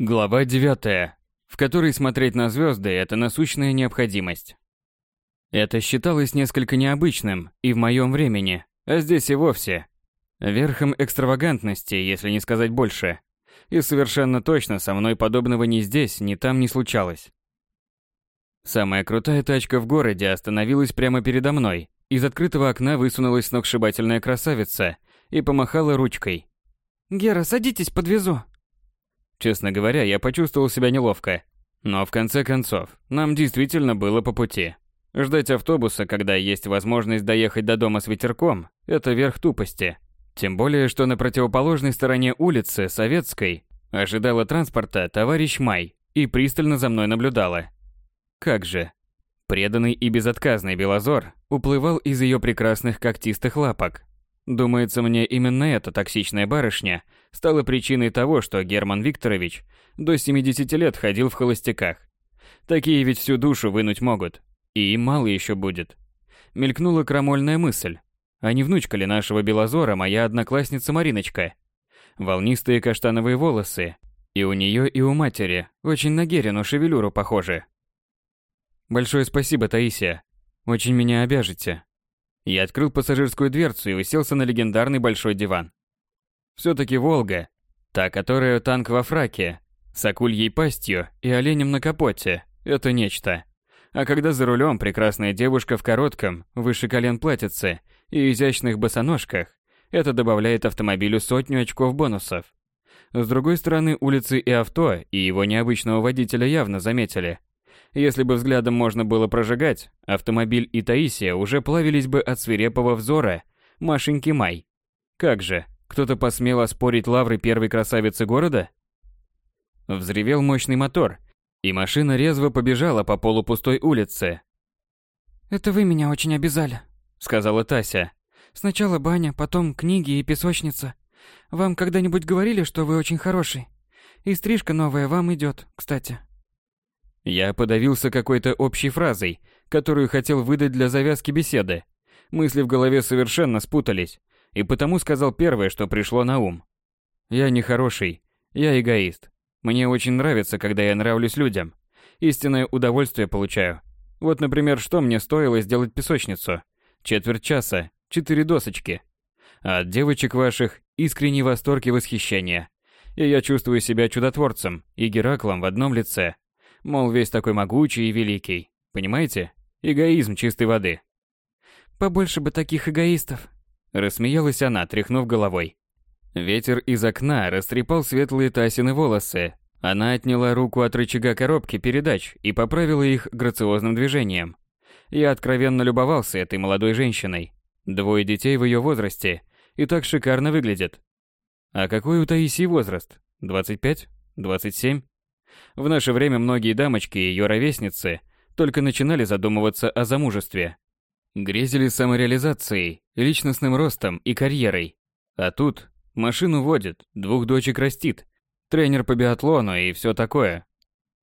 Глава 9, в которой смотреть на звезды – это насущная необходимость. Это считалось несколько необычным и в моем времени, а здесь и вовсе. Верхом экстравагантности, если не сказать больше. И совершенно точно со мной подобного ни здесь, ни там не случалось. Самая крутая тачка в городе остановилась прямо передо мной. Из открытого окна высунулась сногсшибательная красавица и помахала ручкой. «Гера, садитесь, подвезу», Честно говоря, я почувствовал себя неловко. Но в конце концов, нам действительно было по пути. Ждать автобуса, когда есть возможность доехать до дома с ветерком, это верх тупости. Тем более, что на противоположной стороне улицы, Советской, ожидала транспорта товарищ Май и пристально за мной наблюдала. Как же. Преданный и безотказный Белозор уплывал из ее прекрасных когтистых лапок. Думается мне, именно эта токсичная барышня стала причиной того, что Герман Викторович до 70 лет ходил в холостяках. Такие ведь всю душу вынуть могут. И им мало еще будет. Мелькнула крамольная мысль. А не внучка ли нашего Белозора моя одноклассница Мариночка? Волнистые каштановые волосы. И у нее, и у матери. Очень на Герину шевелюру похожи. Большое спасибо, Таисия. Очень меня обяжете. Я открыл пассажирскую дверцу и уселся на легендарный большой диван. Все-таки Волга, та, которая танк во фраке, с акульей пастью и оленем на капоте, это нечто. А когда за рулем прекрасная девушка в коротком, выше колен платьице и изящных босоножках, это добавляет автомобилю сотню очков бонусов. С другой стороны, улицы и авто, и его необычного водителя явно заметили. Если бы взглядом можно было прожигать, автомобиль и Таисия уже плавились бы от свирепого взора Машеньки Май. Как же, кто-то посмел оспорить лавры первой красавицы города? Взревел мощный мотор, и машина резво побежала по полупустой улице. «Это вы меня очень обязали», — сказала Тася. «Сначала баня, потом книги и песочница. Вам когда-нибудь говорили, что вы очень хороший? И стрижка новая вам идет, кстати». Я подавился какой-то общей фразой, которую хотел выдать для завязки беседы. Мысли в голове совершенно спутались, и потому сказал первое, что пришло на ум. Я не хороший, я эгоист. Мне очень нравится, когда я нравлюсь людям. Истинное удовольствие получаю. Вот, например, что мне стоило сделать песочницу? Четверть часа, четыре досочки. А от девочек ваших искренний восторг и восхищение. И я чувствую себя чудотворцем и Гераклом в одном лице. Мол, весь такой могучий и великий. Понимаете? Эгоизм чистой воды. Побольше бы таких эгоистов. Рассмеялась она, тряхнув головой. Ветер из окна растрепал светлые Тасины волосы. Она отняла руку от рычага коробки передач и поправила их грациозным движением. Я откровенно любовался этой молодой женщиной. Двое детей в ее возрасте и так шикарно выглядят. А какой у Таисии возраст? 25? 27? В наше время многие дамочки и ее ровесницы только начинали задумываться о замужестве. Грезили самореализацией, личностным ростом и карьерой. А тут машину водит, двух дочек растит, тренер по биатлону и все такое.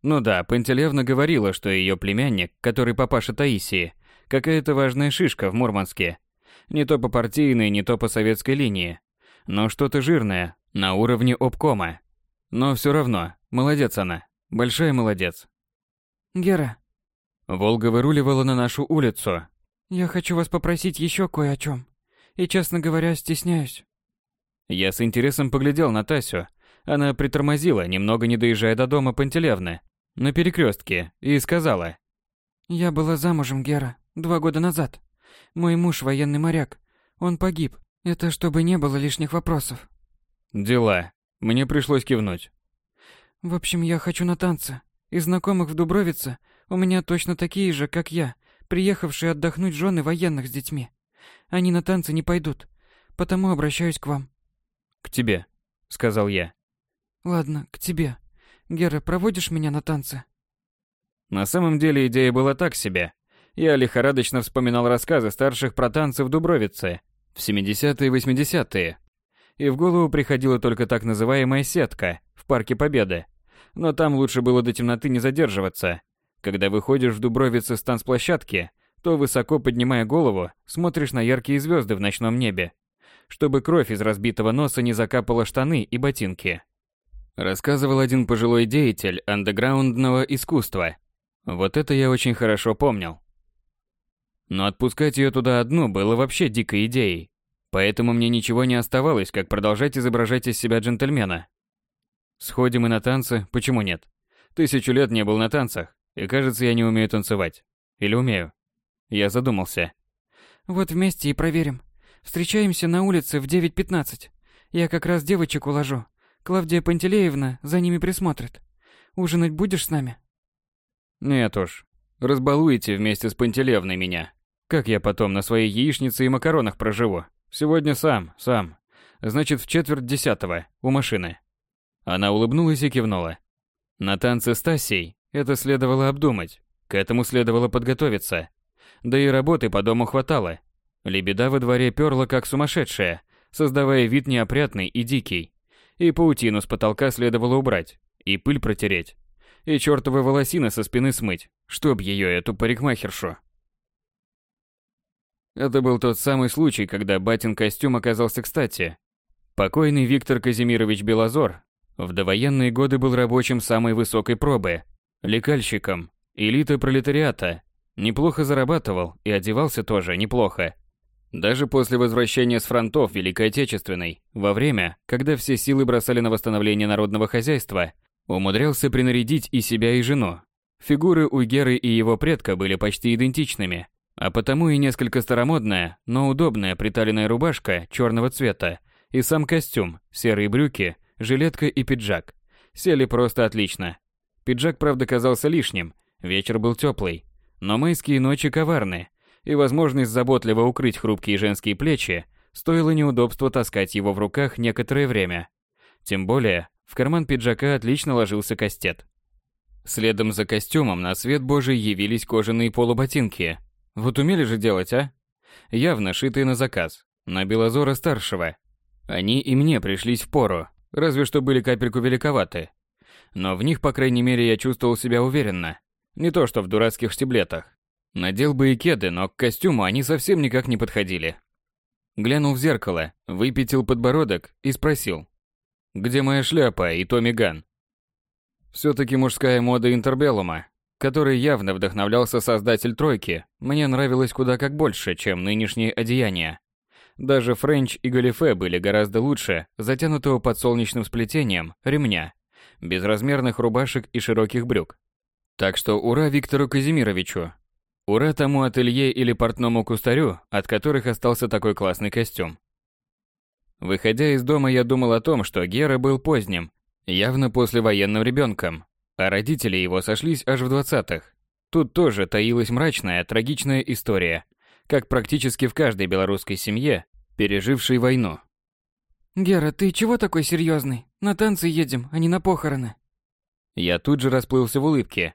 Ну да, Пантелевна говорила, что ее племянник, который папаша Таисии, какая-то важная шишка в Мурманске. Не то по партийной, не то по советской линии. Но что-то жирное, на уровне обкома. Но все равно, молодец она. Большая молодец. Гера. Волга выруливала на нашу улицу. Я хочу вас попросить еще кое о чем. И, честно говоря, стесняюсь. Я с интересом поглядел на Тасю. Она притормозила, немного не доезжая до дома Пантелевны, на перекрестке, и сказала. Я была замужем, Гера, два года назад. Мой муж военный моряк. Он погиб. Это чтобы не было лишних вопросов. Дела. Мне пришлось кивнуть. В общем, я хочу на танцы. Из знакомых в Дубровице у меня точно такие же, как я, приехавшие отдохнуть жены военных с детьми. Они на танцы не пойдут, потому обращаюсь к вам. К тебе, сказал я. Ладно, к тебе. Гера, проводишь меня на танцы? На самом деле идея была так себе. Я лихорадочно вспоминал рассказы старших про танцы в Дубровице в 70-е и 80-е. И в голову приходила только так называемая сетка в Парке Победы, но там лучше было до темноты не задерживаться. Когда выходишь в Дубровице с танцплощадки, то, высоко поднимая голову, смотришь на яркие звезды в ночном небе, чтобы кровь из разбитого носа не закапала штаны и ботинки. Рассказывал один пожилой деятель андеграундного искусства. Вот это я очень хорошо помнил. Но отпускать ее туда одну было вообще дикой идеей. Поэтому мне ничего не оставалось, как продолжать изображать из себя джентльмена. Сходим и на танцы, почему нет? Тысячу лет не был на танцах, и кажется, я не умею танцевать. Или умею? Я задумался. Вот вместе и проверим. Встречаемся на улице в 9.15. Я как раз девочек уложу. Клавдия Пантелеевна за ними присмотрит. Ужинать будешь с нами? Нет уж. Разбалуете вместе с Пантелеевной меня. Как я потом на своей яичнице и макаронах проживу? Сегодня сам, сам. Значит, в четверть десятого, у машины. Она улыбнулась и кивнула. На танцы с Тасей это следовало обдумать. К этому следовало подготовиться. Да и работы по дому хватало. Лебеда во дворе перла как сумасшедшая, создавая вид неопрятный и дикий. И паутину с потолка следовало убрать, и пыль протереть, и чертовы волосины со спины смыть, чтоб ее, эту парикмахершу. Это был тот самый случай, когда батин костюм оказался кстати. Покойный Виктор Казимирович Белозор в довоенные годы был рабочим самой высокой пробы, лекальщиком, элиты пролетариата, неплохо зарабатывал и одевался тоже неплохо. Даже после возвращения с фронтов Великой Отечественной, во время, когда все силы бросали на восстановление народного хозяйства, умудрялся принарядить и себя, и жену. Фигуры у Геры и его предка были почти идентичными, а потому и несколько старомодная, но удобная приталенная рубашка черного цвета и сам костюм, серые брюки, жилетка и пиджак сели просто отлично. Пиджак, правда, казался лишним, вечер был теплый, но майские ночи коварны, и возможность заботливо укрыть хрупкие женские плечи стоило неудобства таскать его в руках некоторое время. Тем более, в карман пиджака отлично ложился кастет. Следом за костюмом на свет божий явились кожаные полуботинки. Вот умели же делать, а? Явно шитые на заказ, на Белозора старшего. Они и мне пришлись в пору, разве что были капельку великоваты. Но в них, по крайней мере, я чувствовал себя уверенно. Не то что в дурацких штиблетах. Надел бы и кеды, но к костюму они совсем никак не подходили. Глянул в зеркало, выпятил подбородок и спросил. «Где моя шляпа и Томми Ган?» Все-таки мужская мода интербеллума, которой явно вдохновлялся создатель тройки, мне нравилась куда как больше, чем нынешние одеяния. Даже френч и галифе были гораздо лучше затянутого под солнечным сплетением ремня, безразмерных рубашек и широких брюк. Так что ура Виктору Казимировичу, Ура тому ателье или портному кустарю, от которых остался такой классный костюм. Выходя из дома, я думал о том, что Гера был поздним, явно послевоенным ребенком, а родители его сошлись аж в двадцатых. Тут тоже таилась мрачная, трагичная история, как практически в каждой белорусской семье, пережившей войну. «Гера, ты чего такой серьезный? На танцы едем, а не на похороны». Я тут же расплылся в улыбке.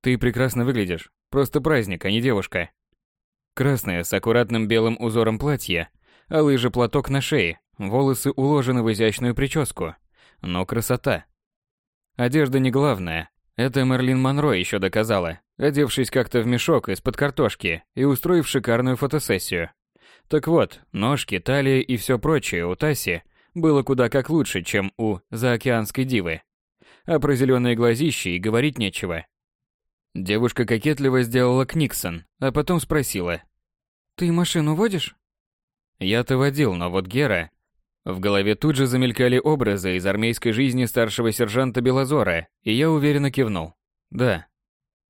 «Ты прекрасно выглядишь. Просто праздник, а не девушка. Красное с аккуратным белым узором платье, алый же платок на шее, волосы уложены в изящную прическу. Но красота. Одежда не главное. Это Мерлин Монро еще доказала, одевшись как-то в мешок из-под картошки и устроив шикарную фотосессию. Так вот, ножки, талия и все прочее у Таси было куда как лучше, чем у заокеанской дивы. А про зеленые глазищи и говорить нечего. Девушка кокетливо сделала книксон, а потом спросила. «Ты машину водишь?» Я-то водил, но вот Гера... В голове тут же замелькали образы из армейской жизни старшего сержанта Белозора, и я уверенно кивнул. «Да».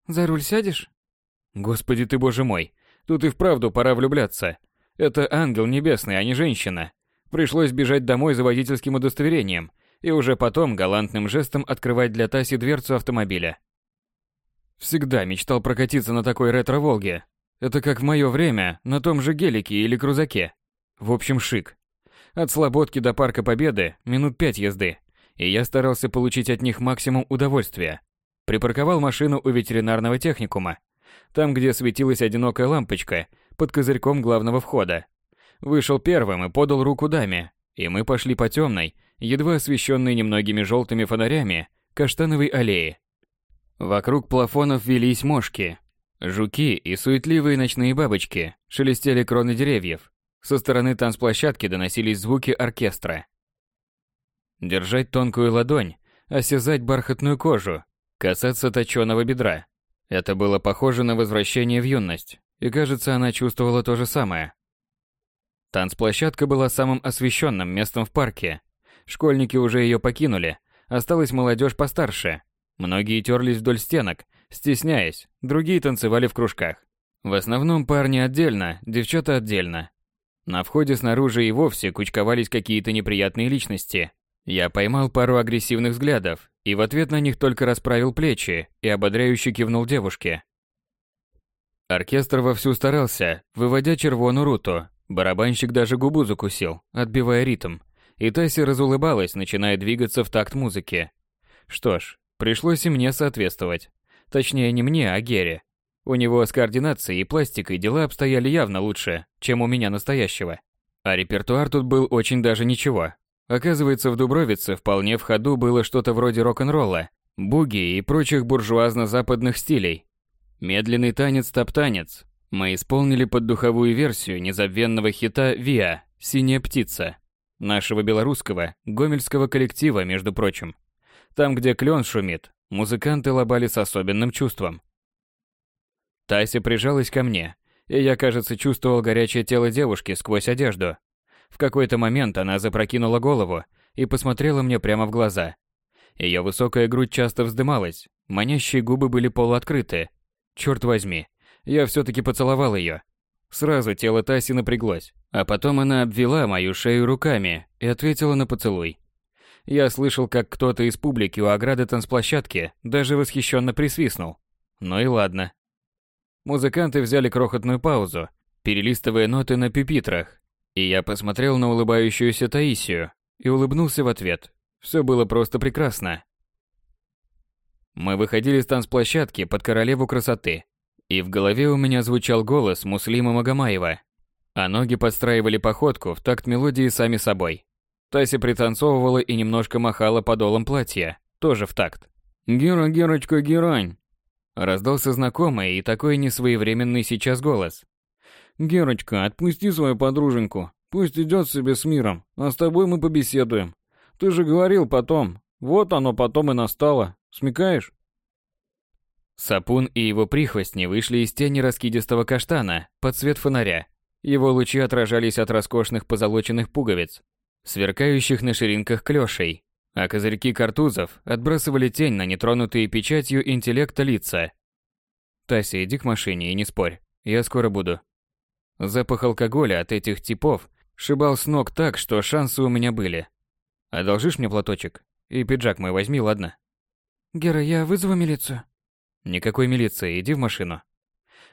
«За руль сядешь?» «Господи ты боже мой, тут и вправду пора влюбляться. Это ангел небесный, а не женщина. Пришлось бежать домой за водительским удостоверением и уже потом галантным жестом открывать для Таси дверцу автомобиля. Всегда мечтал прокатиться на такой ретро-волге. Это как в мое время, на том же гелике или крузаке. В общем, шик. От Слободки до Парка Победы минут пять езды, и я старался получить от них максимум удовольствия. Припарковал машину у ветеринарного техникума, там, где светилась одинокая лампочка под козырьком главного входа. Вышел первым и подал руку даме, и мы пошли по темной, едва освещенной немногими желтыми фонарями, каштановой аллее. Вокруг плафонов велись мошки, жуки и суетливые ночные бабочки, шелестели кроны деревьев. Со стороны танцплощадки доносились звуки оркестра. Держать тонкую ладонь осязать бархатную кожу, касаться точёного бедра. Это было похоже на возвращение в юность, и кажется, она чувствовала то же самое. Танцплощадка была самым освещенным местом в парке. Школьники уже ее покинули, осталась молодежь постарше. Многие терлись вдоль стенок, стесняясь, другие танцевали в кружках. В основном парни отдельно, девчата отдельно. На входе снаружи и вовсе кучковались какие-то неприятные личности. Я поймал пару агрессивных взглядов и в ответ на них только расправил плечи и ободряюще кивнул девушке. Оркестр вовсю старался, выводя червону руту. Барабанщик даже губу закусил, отбивая ритм. И Тася разулыбалась, начиная двигаться в такт музыки. Что ж, пришлось и мне соответствовать. Точнее, не мне, а Гере. У него с координацией и пластикой дела обстояли явно лучше, чем у меня настоящего. А репертуар тут был очень даже ничего. Оказывается, в Дубровице вполне в ходу было что-то вроде рок-н-ролла, буги и прочих буржуазно-западных стилей. Медленный танец-топтанец. Мы исполнили под духовую версию незабвенного хита «Виа» «Синяя птица» нашего белорусского, гомельского коллектива, между прочим. Там, где клен шумит, музыканты лобали с особенным чувством. Тася прижалась ко мне, и я, кажется, чувствовал горячее тело девушки сквозь одежду. В какой-то момент она запрокинула голову и посмотрела мне прямо в глаза. Ее высокая грудь часто вздымалась, манящие губы были полуоткрыты. Черт возьми, я все-таки поцеловал ее. Сразу тело Таси напряглось, а потом она обвела мою шею руками и ответила на поцелуй. Я слышал, как кто-то из публики у ограды танцплощадки даже восхищенно присвистнул. Ну и ладно. Музыканты взяли крохотную паузу, перелистывая ноты на пюпитрах, и я посмотрел на улыбающуюся Таисию и улыбнулся в ответ. Все было просто прекрасно. Мы выходили с танцплощадки под королеву красоты, и в голове у меня звучал голос Муслима Магомаева, а ноги подстраивали походку в такт мелодии сами собой. Тася пританцовывала и немножко махала подолом платья, тоже в такт. «Гера, Герочка, Герань, Раздался знакомый и такой несвоевременный сейчас голос. «Герочка, отпусти свою подруженьку. Пусть идет себе с миром, а с тобой мы побеседуем. Ты же говорил потом. Вот оно потом и настало. Смекаешь?» Сапун и его прихвостни вышли из тени раскидистого каштана под свет фонаря. Его лучи отражались от роскошных позолоченных пуговиц, сверкающих на ширинках клёшей, а козырьки картузов отбрасывали тень на нетронутые печатью интеллекта лица. «Тася, иди к машине и не спорь, я скоро буду». Запах алкоголя от этих типов шибал с ног так, что шансы у меня были. «Одолжишь мне платочек? И пиджак мой возьми, ладно?» «Гера, я вызову милицию?» «Никакой милиции, иди в машину».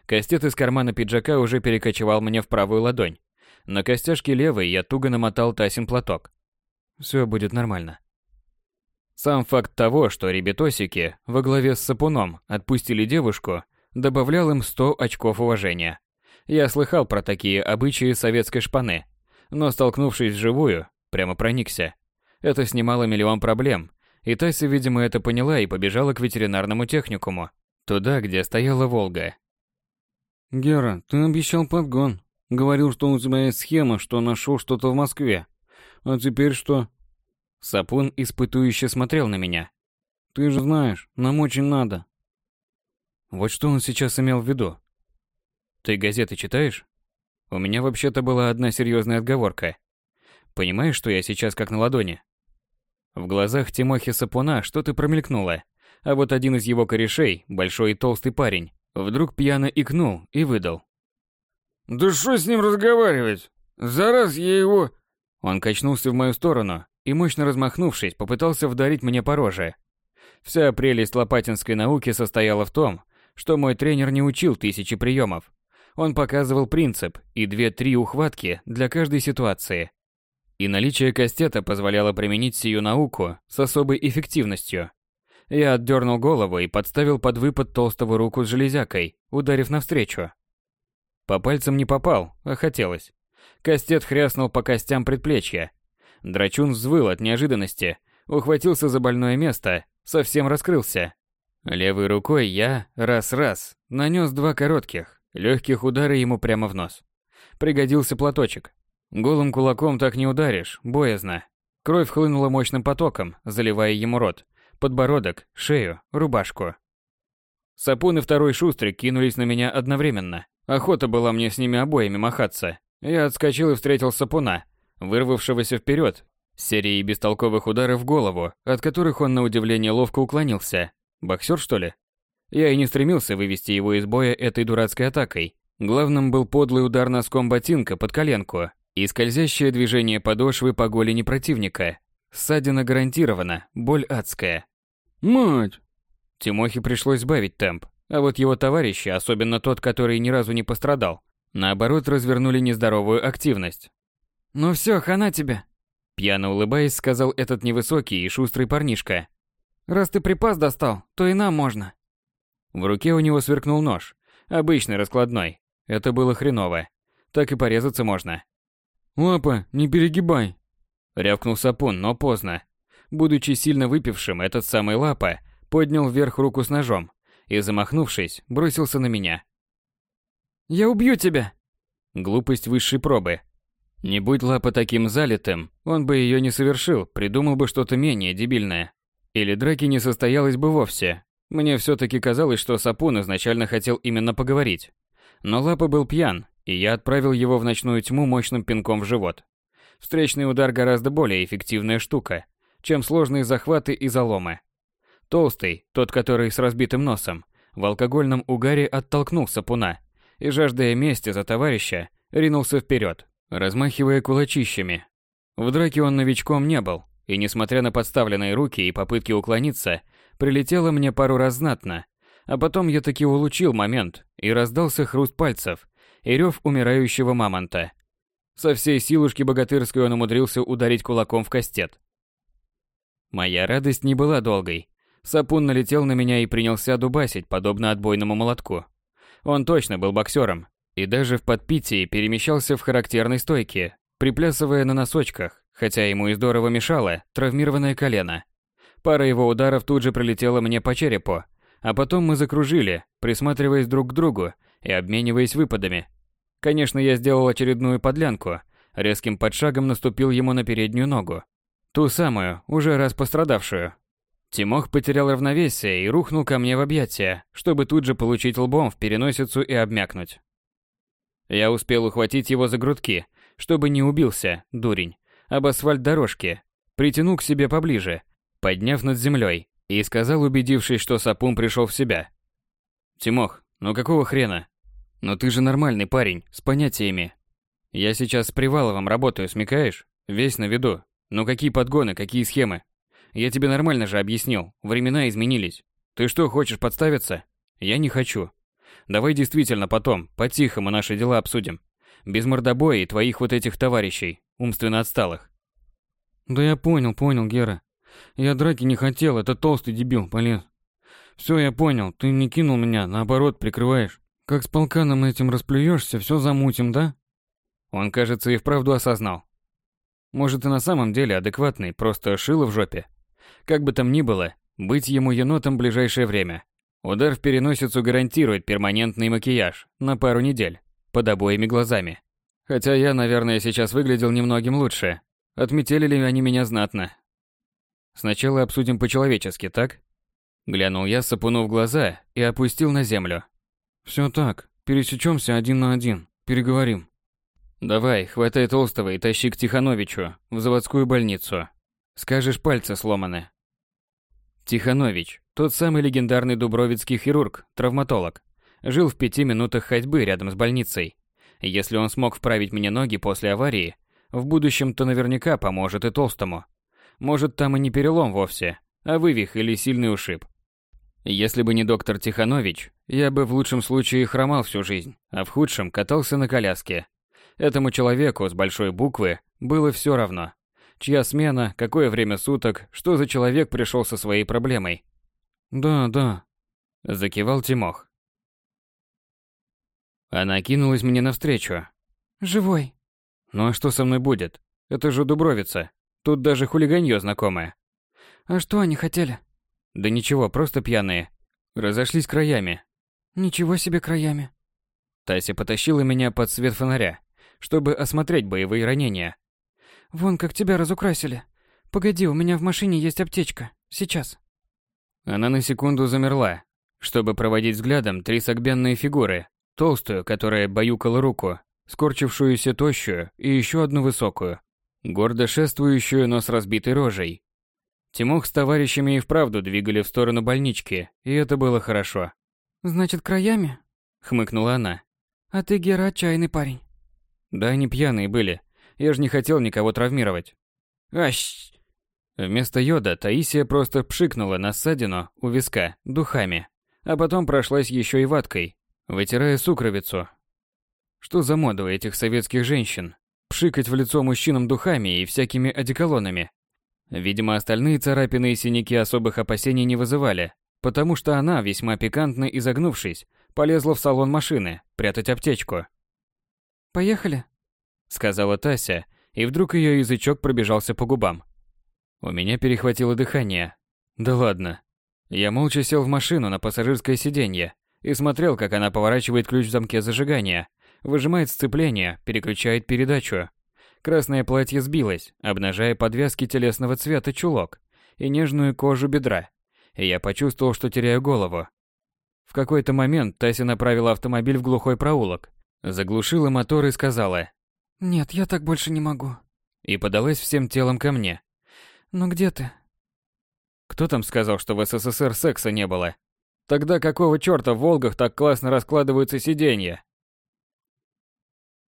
Кастет из кармана пиджака уже перекочевал мне в правую ладонь. На костяшке левой я туго намотал Тасин платок. Все будет нормально. Сам факт того, что ребятосики во главе с Сапуном отпустили девушку, добавлял им 100 очков уважения. Я слыхал про такие обычаи советской шпаны, но столкнувшись вживую, прямо проникся. Это снимало миллион проблем, и Тася, видимо, это поняла и побежала к ветеринарному техникуму, туда, где стояла Волга. «Гера, ты обещал подгон. Говорил, что у тебя есть схема, что нашел что-то в Москве. А теперь что?» Сапун испытующе смотрел на меня. «Ты же знаешь, нам очень надо». Вот что он сейчас имел в виду. «Ты газеты читаешь?» У меня вообще-то была одна серьезная отговорка. Понимаешь, что я сейчас как на ладони? В глазах Тимохи Сапуна что-то промелькнуло, а вот один из его корешей, большой и толстый парень, вдруг пьяно икнул и выдал. «Да что с ним разговаривать? За раз я его...» Он качнулся в мою сторону, и, мощно размахнувшись, попытался вдарить мне по роже. Вся прелесть лопатинской науки состояла в том, что мой тренер не учил тысячи приемов. Он показывал принцип и две-три ухватки для каждой ситуации. И наличие кастета позволяло применить сию науку с особой эффективностью. Я отдернул голову и подставил под выпад толстого руку с железякой, ударив навстречу. По пальцам не попал, а хотелось. Кастет хряснул по костям предплечья, Драчун взвыл от неожиданности, ухватился за больное место, совсем раскрылся. Левой рукой я, раз-раз, нанес два коротких, легких удара ему прямо в нос. Пригодился платочек. Голым кулаком так не ударишь, боязно. Кровь хлынула мощным потоком, заливая ему рот, подбородок, шею, рубашку. Сапун и второй шустрик кинулись на меня одновременно. Охота была мне с ними обоими махаться. Я отскочил и встретил Сапуна, вырвавшегося вперед, серией бестолковых ударов в голову, от которых он на удивление ловко уклонился. Боксер, что ли? Я и не стремился вывести его из боя этой дурацкой атакой. Главным был подлый удар носком ботинка под коленку и скользящее движение подошвы по голени противника. Ссадина гарантирована, боль адская. «Мать!» Тимохе пришлось сбавить темп, а вот его товарищи, особенно тот, который ни разу не пострадал, наоборот развернули нездоровую активность. «Ну все, хана тебе!» Пьяно улыбаясь, сказал этот невысокий и шустрый парнишка. «Раз ты припас достал, то и нам можно». В руке у него сверкнул нож, обычный раскладной. Это было хреново. Так и порезаться можно. «Лапа, не перегибай!» Рявкнул Сапун, но поздно. Будучи сильно выпившим, этот самый Лапа поднял вверх руку с ножом и, замахнувшись, бросился на меня. «Я убью тебя!» Глупость высшей пробы. Не будь Лапа таким залитым, он бы ее не совершил, придумал бы что-то менее дебильное. Или драки не состоялось бы вовсе. Мне все-таки казалось, что Сапун изначально хотел именно поговорить. Но Лапа был пьян, и я отправил его в ночную тьму мощным пинком в живот. Встречный удар гораздо более эффективная штука, чем сложные захваты и заломы. Толстый, тот, который с разбитым носом, в алкогольном угаре оттолкнул Сапуна и, жаждая мести за товарища, ринулся вперед, размахивая кулачищами. В драке он новичком не был, и, несмотря на подставленные руки и попытки уклониться, прилетело мне пару раз знатно, а потом я таки улучил момент, и раздался хруст пальцев и рев умирающего мамонта. Со всей силушки богатырской он умудрился ударить кулаком в кастет. Моя радость не была долгой. Сапун налетел на меня и принялся дубасить, подобно отбойному молотку. Он точно был боксером, и даже в подпитии перемещался в характерной стойке, приплясывая на носочках, хотя ему и здорово мешало травмированное колено. Пара его ударов тут же прилетела мне по черепу, а потом мы закружили, присматриваясь друг к другу и обмениваясь выпадами. Конечно, я сделал очередную подлянку, резким подшагом наступил ему на переднюю ногу. Ту самую, уже раз пострадавшую. Тимох потерял равновесие и рухнул ко мне в объятия, чтобы тут же получить лбом в переносицу и обмякнуть. Я успел ухватить его за грудки, чтобы не убился, дурень, об асфальт дорожки, притянул к себе поближе, подняв над землей, и сказал, убедившись, что Сапун пришел в себя. «Тимох, ну какого хрена? Но ты же нормальный парень, с понятиями. Я сейчас с Приваловым работаю, смекаешь? Весь на виду. Ну какие подгоны, какие схемы? Я тебе нормально же объяснил, времена изменились. Ты что, хочешь подставиться? Я не хочу. Давай действительно потом, по-тихому наши дела обсудим. Без мордобоя и твоих вот этих товарищей, умственно отсталых. Да я понял, понял, Гера. Я драки не хотел, это толстый дебил полез. Все, я понял, ты не кинул меня, наоборот, прикрываешь. Как с полканом этим расплюешься, все замутим, да? Он, кажется, и вправду осознал. Может, и на самом деле адекватный, просто шило в жопе. Как бы там ни было, быть ему енотом в ближайшее время. Удар в переносицу гарантирует перманентный макияж на пару недель, под обоими глазами. Хотя я, наверное, сейчас выглядел немногим лучше. Отметили ли они меня знатно, Сначала обсудим по-человечески, так? Глянул я, сапунув глаза и опустил на землю. Все так. Пересечемся один на один. Переговорим. Давай, хватай толстого и тащи к Тихановичу в заводскую больницу. Скажешь, пальцы сломаны. Тиханович, тот самый легендарный дубровицкий хирург, травматолог, жил в пяти минутах ходьбы рядом с больницей. Если он смог вправить мне ноги после аварии, в будущем-то наверняка поможет и толстому. Может, там и не перелом вовсе, а вывих или сильный ушиб. Если бы не доктор Тиханович, я бы в лучшем случае хромал всю жизнь, а в худшем катался на коляске. Этому человеку с большой буквы было все равно. Чья смена, какое время суток, что за человек пришел со своей проблемой. «Да, да», – закивал Тимох. Она кинулась мне навстречу. «Живой». «Ну а что со мной будет? Это же Дубровица. Тут даже хулиганье знакомое. А что они хотели? Да ничего, просто пьяные. Разошлись краями. Ничего себе краями. Тася потащила меня под свет фонаря, чтобы осмотреть боевые ранения. Вон как тебя разукрасили. Погоди, у меня в машине есть аптечка. Сейчас. Она на секунду замерла, чтобы проводить взглядом три согбенные фигуры. Толстую, которая баюкала руку, скорчившуюся тощую и еще одну высокую, гордо шествующую, но с разбитой рожей. Тимох с товарищами и вправду двигали в сторону больнички, и это было хорошо. «Значит, краями?» — хмыкнула она. «А ты, Гера, отчаянный парень». «Да они пьяные были. Я же не хотел никого травмировать». «Ащ!» Вместо йода Таисия просто пшикнула на ссадину у виска духами, а потом прошлась еще и ваткой, вытирая сукровицу. Что за мода у этих советских женщин? Пшикать в лицо мужчинам духами и всякими одеколонами. Видимо, остальные царапины и синяки особых опасений не вызывали, потому что она, весьма пикантно изогнувшись, полезла в салон машины, прятать аптечку. «Поехали», — сказала Тася, и вдруг ее язычок пробежался по губам. У меня перехватило дыхание. Да ладно. Я молча сел в машину на пассажирское сиденье и смотрел, как она поворачивает ключ в замке зажигания, выжимает сцепление, переключает передачу. Красное платье сбилось, обнажая подвязки телесного цвета чулок и нежную кожу бедра. И я почувствовал, что теряю голову. В какой-то момент Тася направила автомобиль в глухой проулок, заглушила мотор и сказала «Нет, я так больше не могу». И подалась всем телом ко мне. «Ну где ты?» Кто там сказал, что в СССР секса не было? Тогда какого чёрта в Волгах так классно раскладываются сиденья?